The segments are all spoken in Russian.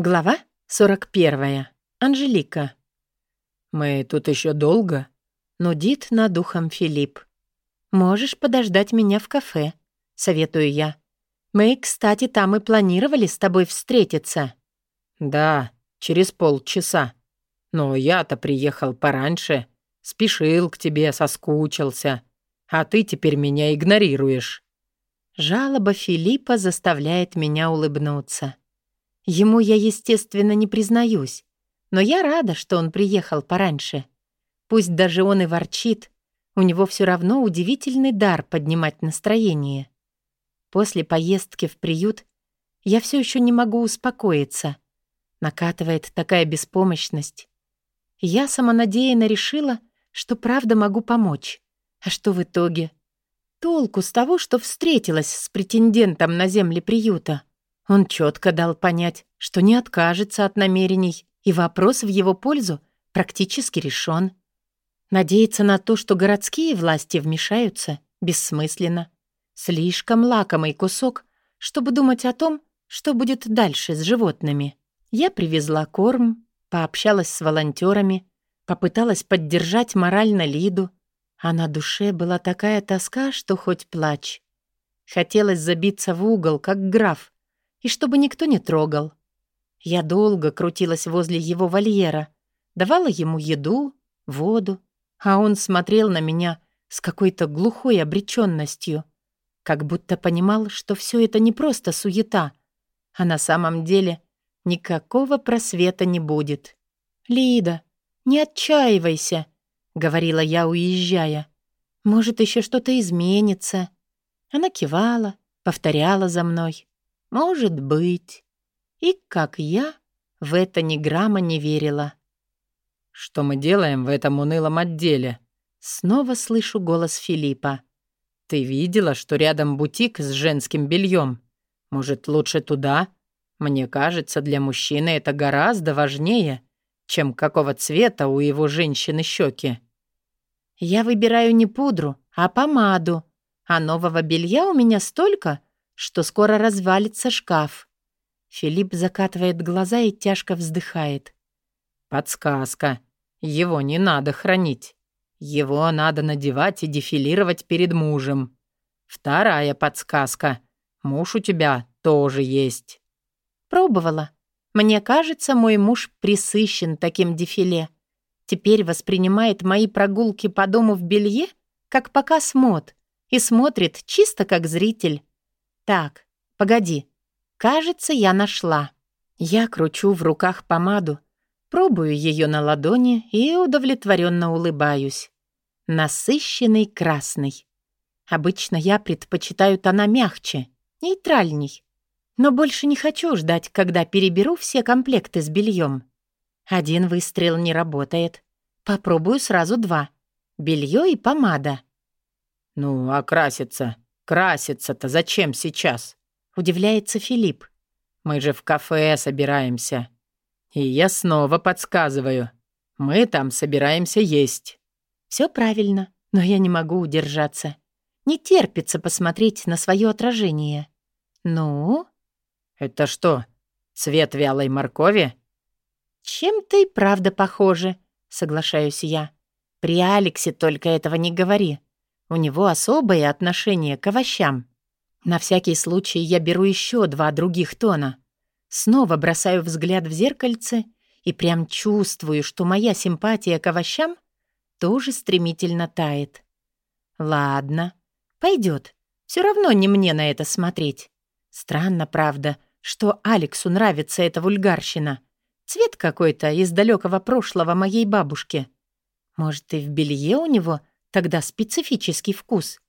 Глава 41. Анжелика. «Мы тут еще долго?» — нудит над духом Филипп. «Можешь подождать меня в кафе», — советую я. «Мы, кстати, там и планировали с тобой встретиться». «Да, через полчаса. Но я-то приехал пораньше, спешил к тебе, соскучился. А ты теперь меня игнорируешь». Жалоба Филиппа заставляет меня улыбнуться. Ему я, естественно, не признаюсь, но я рада, что он приехал пораньше. Пусть даже он и ворчит, у него все равно удивительный дар поднимать настроение. После поездки в приют я все еще не могу успокоиться. Накатывает такая беспомощность. Я самонадеянно решила, что правда могу помочь. А что в итоге? Толку с того, что встретилась с претендентом на земли приюта. Он четко дал понять, что не откажется от намерений, и вопрос в его пользу практически решен. Надеяться на то, что городские власти вмешаются, бессмысленно. Слишком лакомый кусок, чтобы думать о том, что будет дальше с животными. Я привезла корм, пообщалась с волонтерами, попыталась поддержать морально Лиду, а на душе была такая тоска, что хоть плачь. Хотелось забиться в угол, как граф, и чтобы никто не трогал. Я долго крутилась возле его вольера, давала ему еду, воду, а он смотрел на меня с какой-то глухой обреченностью, как будто понимал, что все это не просто суета, а на самом деле никакого просвета не будет. «Лида, не отчаивайся», — говорила я, уезжая. «Может, еще что-то изменится». Она кивала, повторяла за мной. Может быть. И, как я, в это ни грамма не верила. «Что мы делаем в этом унылом отделе?» Снова слышу голос Филиппа. «Ты видела, что рядом бутик с женским бельем? Может, лучше туда? Мне кажется, для мужчины это гораздо важнее, чем какого цвета у его женщины щеки». «Я выбираю не пудру, а помаду. А нового белья у меня столько, что скоро развалится шкаф. Филипп закатывает глаза и тяжко вздыхает. «Подсказка. Его не надо хранить. Его надо надевать и дефилировать перед мужем. Вторая подсказка. Муж у тебя тоже есть». «Пробовала. Мне кажется, мой муж присыщен таким дефиле. Теперь воспринимает мои прогулки по дому в белье как показ мод и смотрит чисто как зритель. Так, погоди. Кажется, я нашла. Я кручу в руках помаду, пробую ее на ладони и удовлетворенно улыбаюсь. Насыщенный красный. Обычно я предпочитаю тона мягче, нейтральней. Но больше не хочу ждать, когда переберу все комплекты с бельем. Один выстрел не работает. Попробую сразу два. Белье и помада. «Ну, окраситься», «Краситься-то зачем сейчас?» — удивляется Филипп. «Мы же в кафе собираемся». И я снова подсказываю. Мы там собираемся есть. Все правильно, но я не могу удержаться. Не терпится посмотреть на свое отражение. Ну? Это что, цвет вялой моркови? Чем-то и правда похоже, соглашаюсь я. При Алексе только этого не говори. У него особое отношение к овощам. На всякий случай я беру еще два других тона. Снова бросаю взгляд в зеркальце и прям чувствую, что моя симпатия к овощам тоже стремительно тает. Ладно, пойдет. Все равно не мне на это смотреть. Странно, правда, что Алексу нравится эта вульгарщина. Цвет какой-то из далекого прошлого моей бабушки. Может, и в белье у него Тогда специфический вкус.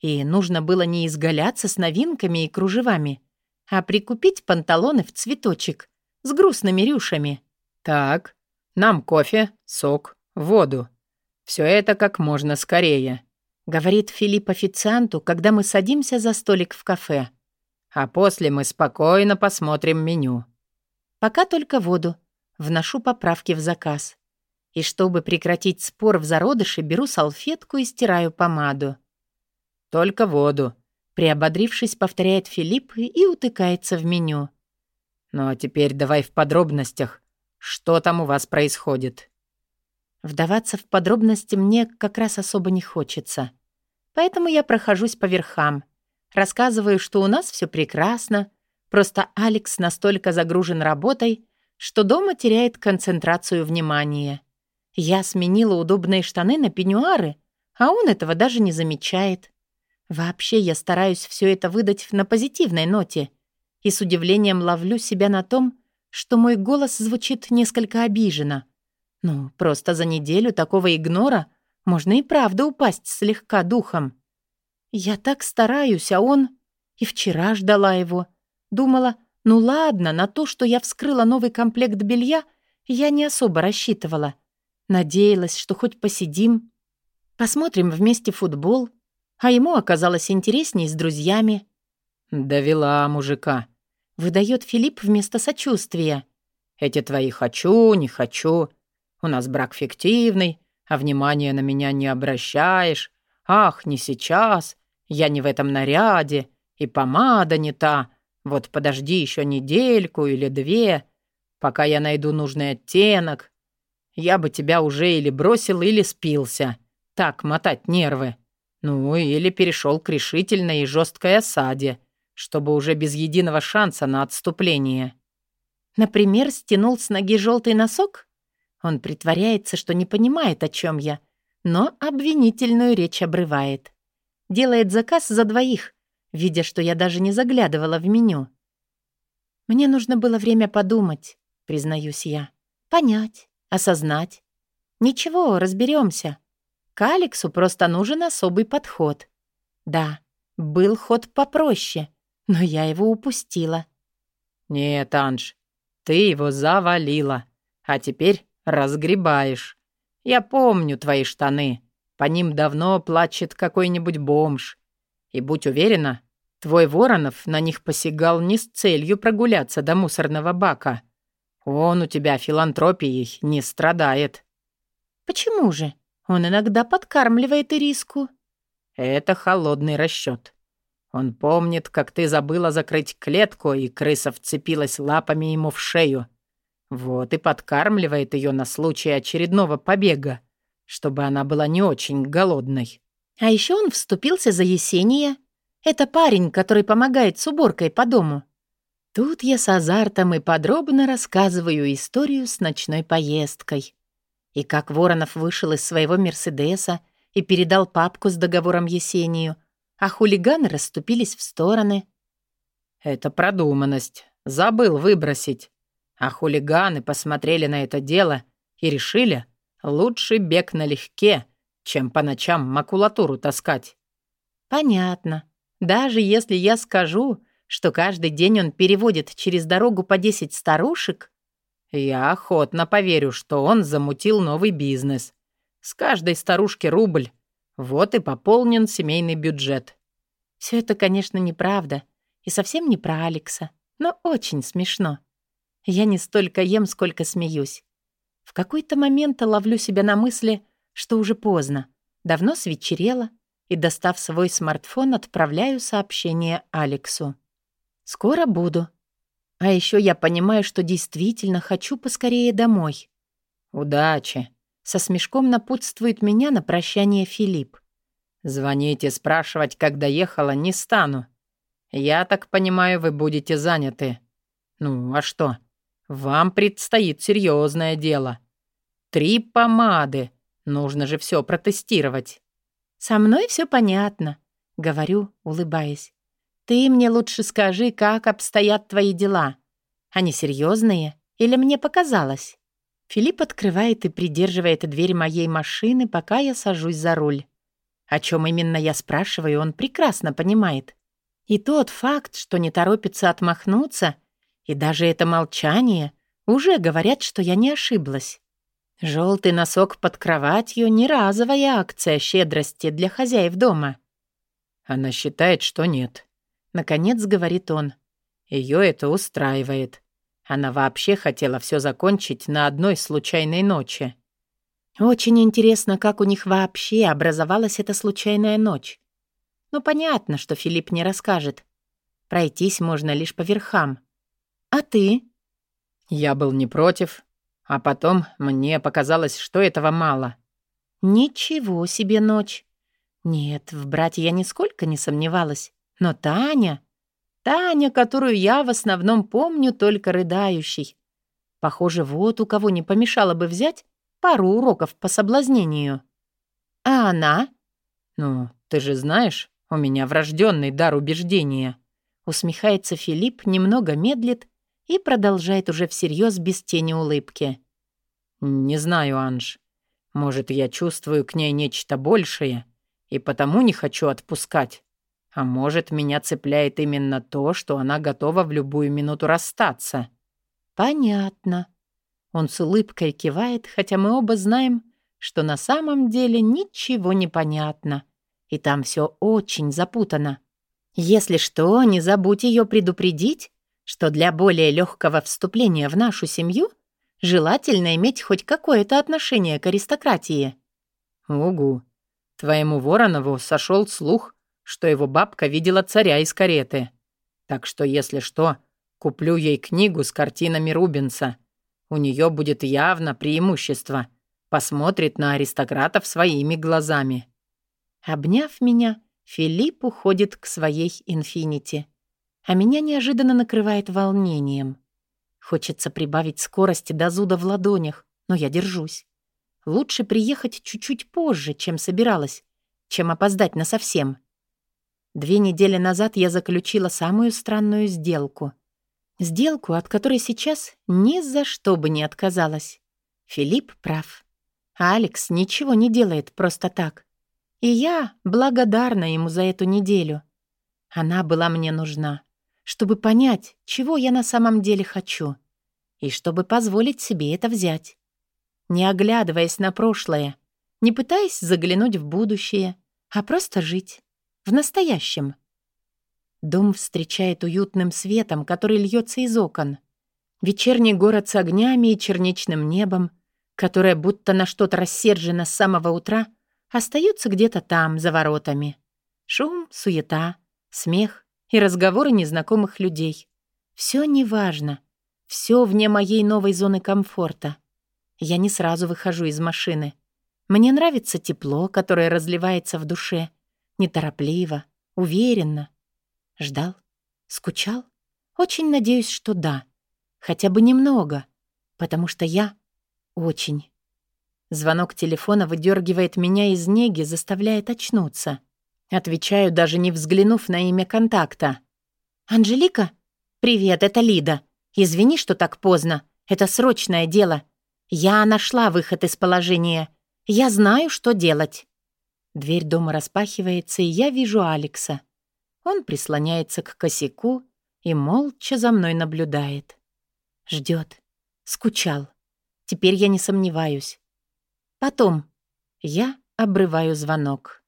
И нужно было не изгаляться с новинками и кружевами, а прикупить панталоны в цветочек с грустными рюшами. «Так, нам кофе, сок, воду. Все это как можно скорее», — говорит Филипп официанту, когда мы садимся за столик в кафе. «А после мы спокойно посмотрим меню». «Пока только воду. Вношу поправки в заказ. И чтобы прекратить спор в зародыше, беру салфетку и стираю помаду. «Только воду», — приободрившись, повторяет Филипп и утыкается в меню. Ну а теперь давай в подробностях. Что там у вас происходит?» Вдаваться в подробности мне как раз особо не хочется. Поэтому я прохожусь по верхам. Рассказываю, что у нас все прекрасно, просто Алекс настолько загружен работой, что дома теряет концентрацию внимания. Я сменила удобные штаны на пеньюары, а он этого даже не замечает. Вообще я стараюсь все это выдать на позитивной ноте и с удивлением ловлю себя на том, что мой голос звучит несколько обиженно. Ну, просто за неделю такого игнора можно и правда упасть слегка духом. Я так стараюсь, а он... И вчера ждала его. Думала, ну ладно, на то, что я вскрыла новый комплект белья, я не особо рассчитывала. Надеялась, что хоть посидим, посмотрим вместе футбол, а ему оказалось интереснее с друзьями. «Довела мужика», — выдает Филипп вместо сочувствия. «Эти твои «хочу», «не хочу». У нас брак фиктивный, а внимания на меня не обращаешь. Ах, не сейчас. Я не в этом наряде, и помада не та. Вот подожди еще недельку или две, пока я найду нужный оттенок. Я бы тебя уже или бросил, или спился. Так мотать нервы. Ну, или перешел к решительной и жесткой осаде, чтобы уже без единого шанса на отступление. Например, стянул с ноги желтый носок? Он притворяется, что не понимает, о чем я, но обвинительную речь обрывает. Делает заказ за двоих, видя, что я даже не заглядывала в меню. Мне нужно было время подумать, признаюсь я. Понять, осознать. Ничего, разберемся. К Алексу просто нужен особый подход. Да, был ход попроще, но я его упустила. «Нет, Анж, ты его завалила, а теперь разгребаешь. Я помню твои штаны, по ним давно плачет какой-нибудь бомж. И будь уверена, твой Воронов на них посягал не с целью прогуляться до мусорного бака. Он у тебя филантропией не страдает». «Почему же? Он иногда подкармливает ириску». «Это холодный расчет. Он помнит, как ты забыла закрыть клетку, и крыса вцепилась лапами ему в шею. Вот и подкармливает ее на случай очередного побега, чтобы она была не очень голодной. А еще он вступился за Есения. Это парень, который помогает с уборкой по дому. Тут я с азартом и подробно рассказываю историю с ночной поездкой. И как Воронов вышел из своего «Мерседеса» и передал папку с договором Есению, а хулиганы расступились в стороны. «Это продуманность. Забыл выбросить. А хулиганы посмотрели на это дело и решили, лучше бег налегке, чем по ночам макулатуру таскать». «Понятно. Даже если я скажу, что каждый день он переводит через дорогу по десять старушек?» «Я охотно поверю, что он замутил новый бизнес. С каждой старушки рубль, вот и пополнен семейный бюджет. Все это, конечно, неправда. И совсем не про Алекса. Но очень смешно. Я не столько ем, сколько смеюсь. В какой-то момент ловлю себя на мысли, что уже поздно. Давно свечерело, и, достав свой смартфон, отправляю сообщение Алексу. «Скоро буду. А еще я понимаю, что действительно хочу поскорее домой». «Удачи!» Со смешком напутствует меня на прощание Филипп. «Звоните, спрашивать, как доехала, не стану. Я так понимаю, вы будете заняты. Ну, а что? Вам предстоит серьезное дело. Три помады. Нужно же все протестировать». «Со мной все понятно», — говорю, улыбаясь. «Ты мне лучше скажи, как обстоят твои дела. Они серьезные или мне показалось?» Филипп открывает и придерживает дверь моей машины, пока я сажусь за руль. О чем именно я спрашиваю, он прекрасно понимает. И тот факт, что не торопится отмахнуться, и даже это молчание, уже говорят, что я не ошиблась. Желтый носок под кроватью — не разовая акция щедрости для хозяев дома. Она считает, что нет. Наконец говорит он. Ее это устраивает. Она вообще хотела все закончить на одной случайной ночи. Очень интересно, как у них вообще образовалась эта случайная ночь. Ну, понятно, что Филипп не расскажет. Пройтись можно лишь по верхам. А ты? Я был не против, а потом мне показалось, что этого мало. Ничего себе ночь. Нет, в брате я нисколько не сомневалась. Но Таня... Таня, которую я в основном помню только рыдающей. Похоже, вот у кого не помешало бы взять пару уроков по соблазнению. А она? Ну, ты же знаешь, у меня врожденный дар убеждения. Усмехается Филипп, немного медлит и продолжает уже всерьез без тени улыбки. Не знаю, Анж. Может, я чувствую к ней нечто большее и потому не хочу отпускать. А может, меня цепляет именно то, что она готова в любую минуту расстаться. Понятно. Он с улыбкой кивает, хотя мы оба знаем, что на самом деле ничего не понятно. И там все очень запутано. Если что, не забудь ее предупредить, что для более легкого вступления в нашу семью желательно иметь хоть какое-то отношение к аристократии. Угу. Твоему Воронову сошел слух, что его бабка видела царя из кареты. Так что, если что, куплю ей книгу с картинами Рубенса. У нее будет явно преимущество. Посмотрит на аристократов своими глазами. Обняв меня, Филипп уходит к своей «Инфинити». А меня неожиданно накрывает волнением. Хочется прибавить скорости до зуда в ладонях, но я держусь. Лучше приехать чуть-чуть позже, чем собиралась, чем опоздать на совсем. Две недели назад я заключила самую странную сделку. Сделку, от которой сейчас ни за что бы не отказалась. Филипп прав. А Алекс ничего не делает просто так. И я благодарна ему за эту неделю. Она была мне нужна, чтобы понять, чего я на самом деле хочу, и чтобы позволить себе это взять. Не оглядываясь на прошлое, не пытаясь заглянуть в будущее, а просто жить. В настоящем. Дом встречает уютным светом, который льется из окон. Вечерний город с огнями и черничным небом, которое будто на что-то рассержено с самого утра, остается где-то там, за воротами. Шум, суета, смех и разговоры незнакомых людей. Все неважно. Все вне моей новой зоны комфорта. Я не сразу выхожу из машины. Мне нравится тепло, которое разливается в душе — Неторопливо, уверенно. Ждал? Скучал? Очень надеюсь, что да. Хотя бы немного. Потому что я очень. Звонок телефона выдергивает меня из неги, заставляет очнуться. Отвечаю, даже не взглянув на имя контакта. «Анжелика? Привет, это Лида. Извини, что так поздно. Это срочное дело. Я нашла выход из положения. Я знаю, что делать». Дверь дома распахивается, и я вижу Алекса. Он прислоняется к косяку и молча за мной наблюдает. Ждет. Скучал. Теперь я не сомневаюсь. Потом я обрываю звонок.